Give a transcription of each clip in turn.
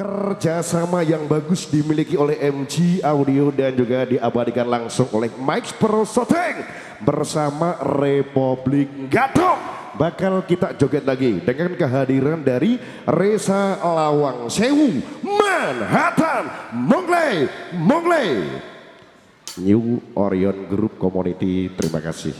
kerjasama yang bagus dimiliki oleh MG Audio dan juga diabadikan langsung oleh Mike Pro Soteng bersama Republik Gadok. Bakal kita joget lagi dengan kehadiran dari Reza Lawang Sewu Manhattan Mongley Mongley New Orion Group Community terima kasih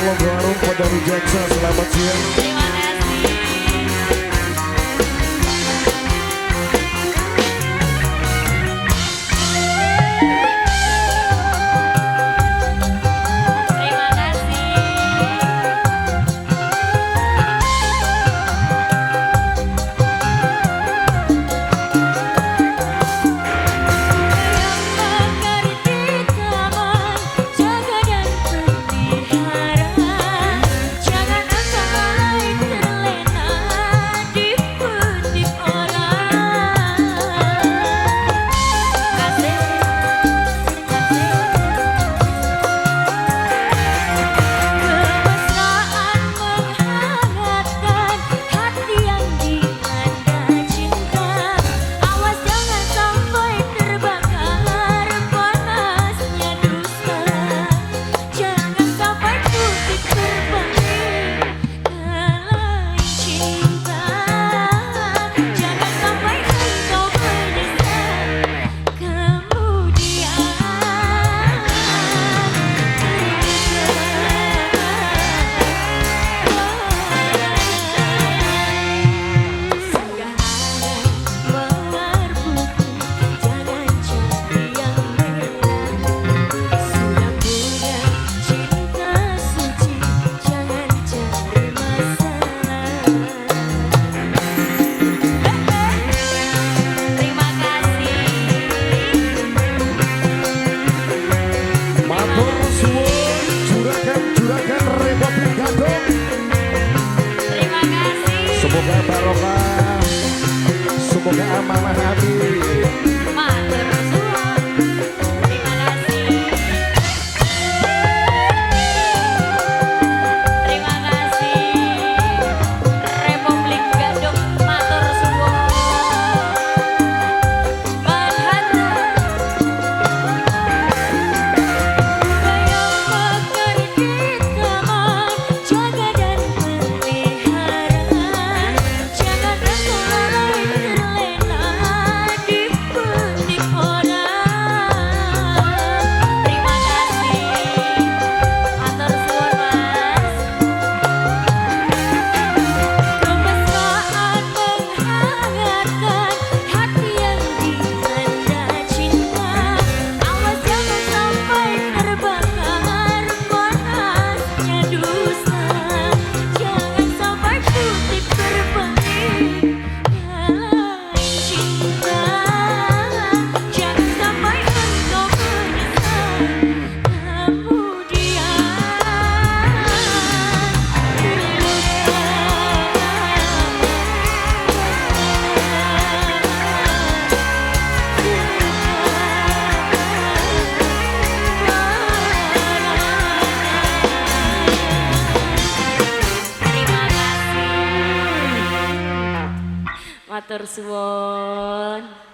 Teluk Rumput dari Jaksa, selamat siang. Semoga barokah. Semoga amanah Matur suwun.